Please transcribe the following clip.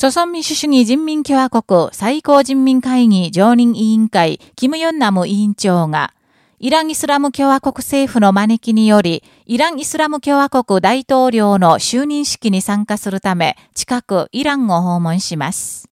朝鮮民主主義人民共和国最高人民会議常任委員会、キム・ヨンナム委員長が、イラン・イスラム共和国政府の招きにより、イラン・イスラム共和国大統領の就任式に参加するため、近くイランを訪問します。